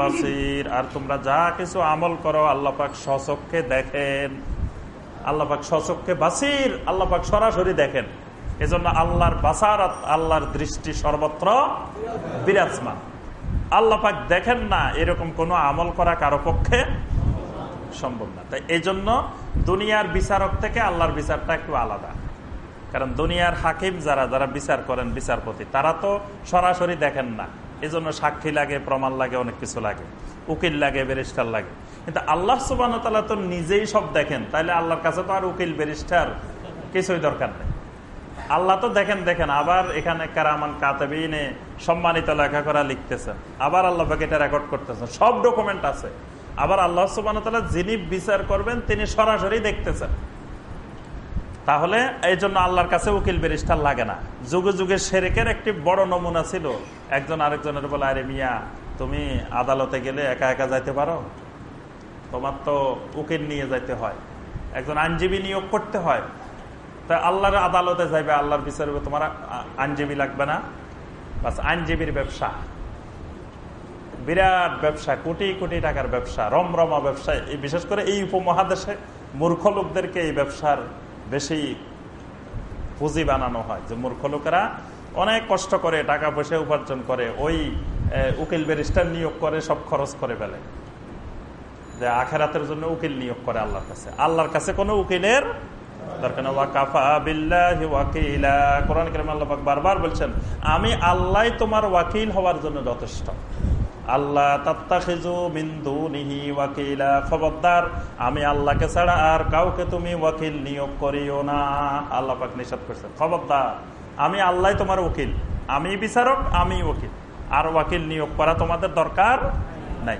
বাসীর। আর তোমরা যা কিছু আমল করো, আল্লাহ পাক সচক্ষে দেখেন। আল্লাহ পাক সচক্ষে বাসির, আল্লাহ পাক সরাসরি দেখেন। এজন্য আল্লাহর বাসারাত, আল্লাহর দৃষ্টি সর্বত্র বিরাজমান। আল্লাহ পাক দেখেন না এরকম কোনো আমল করা কারও পক্ষে সম্ভব না। তাই এই জন্য দুনিয়ার বিচারক থেকে আল্লাহর বিচারটা একটু আলাদা। কারণ দুনিয়ার হাকিম যারা যারা বিচার করেন বিচারপতি, তারা তো সরাসরি দেখেন না। এই জন্য সাক্ষী লাগে, প্রমাণ লাগে, অনেক কিছু লাগে। উকিল লাগে, ব্যারিস্টার লাগে। কিন্তু আল্লাহ সুবান তো নিজেই সব দেখেন। তাহলে আল্লাহর কাছে তো আর উকিল, ব্যারিস্টার কিছুই দরকার নেই। আল্লাহ তো দেখেন দেখেন। আবার এখানে কারামান কাতাবিনে সম্মানিত লেখাপড়া লিখতেছেন। আবার আল্লাহ এটা রেকর্ড করতেছেন। সব ডকুমেন্ট আছে। আবার আল্লাহ সুবান যিনি বিচার করবেন, তিনি সরাসরি দেখতেছেন। তাহলে এই জন্য আল্লাহর কাছে উকিল ব্যারিস্টার লাগে না। যুগে যুগে সেরেকের একটি বড় নমুনা ছিল। একজন আরেকজনের বলে, আরে মিয়া, তুমি আদালতে গেলে একা একা যাইতে পারো? তোমার তো উকিল নিয়ে যাইতে হয়। একজন আইনজীবী নিয়োগ করতে হয়। তা আল্লাহর আদালতে যাইবে, আল্লাহর বিচারে তোমার আইনজীবী লাগবে না? বাস, আইনজীবীর ব্যবসা। বিরাট ব্যবসা, কোটি কোটি টাকার ব্যবসা, রমরমা ব্যবসা বিশেষ করে এই উপমহাদেশে মূর্খ লোকদেরকে এই ব্যবসার বেশি পুঁজি বানানো হয়। যে মূর্খ লোকেরা অনেক কষ্ট করে টাকা পয়সা উপার্জন করে, ওই উকিল ব্যারিস্টার নিয়োগ করে, সব খরচ করে ফেলে। যে আখেরাতের জন্য উকিল নিয়োগ করে আল্লাহর কাছে। আল্লাহর কাছে কোনো উকিলের বারবার বলছেন, আমি আল্লাহ তোমার ওয়াকিল হওয়ার জন্য যথেষ্ট। আল্লাহ খবরদার, আমি আল্লাহকে ছাড়া আর কাউকে তুমি ওয়াকিল নিয়োগ করিও না। আল্লাহ পাক নিষেধ করছে খবরদার, আমি আল্লাহ তোমার উকিল। আমি বিচারক, আমি ওকিল আর ওয়াকিল নিয়োগ করা তোমাদের দরকার নাই।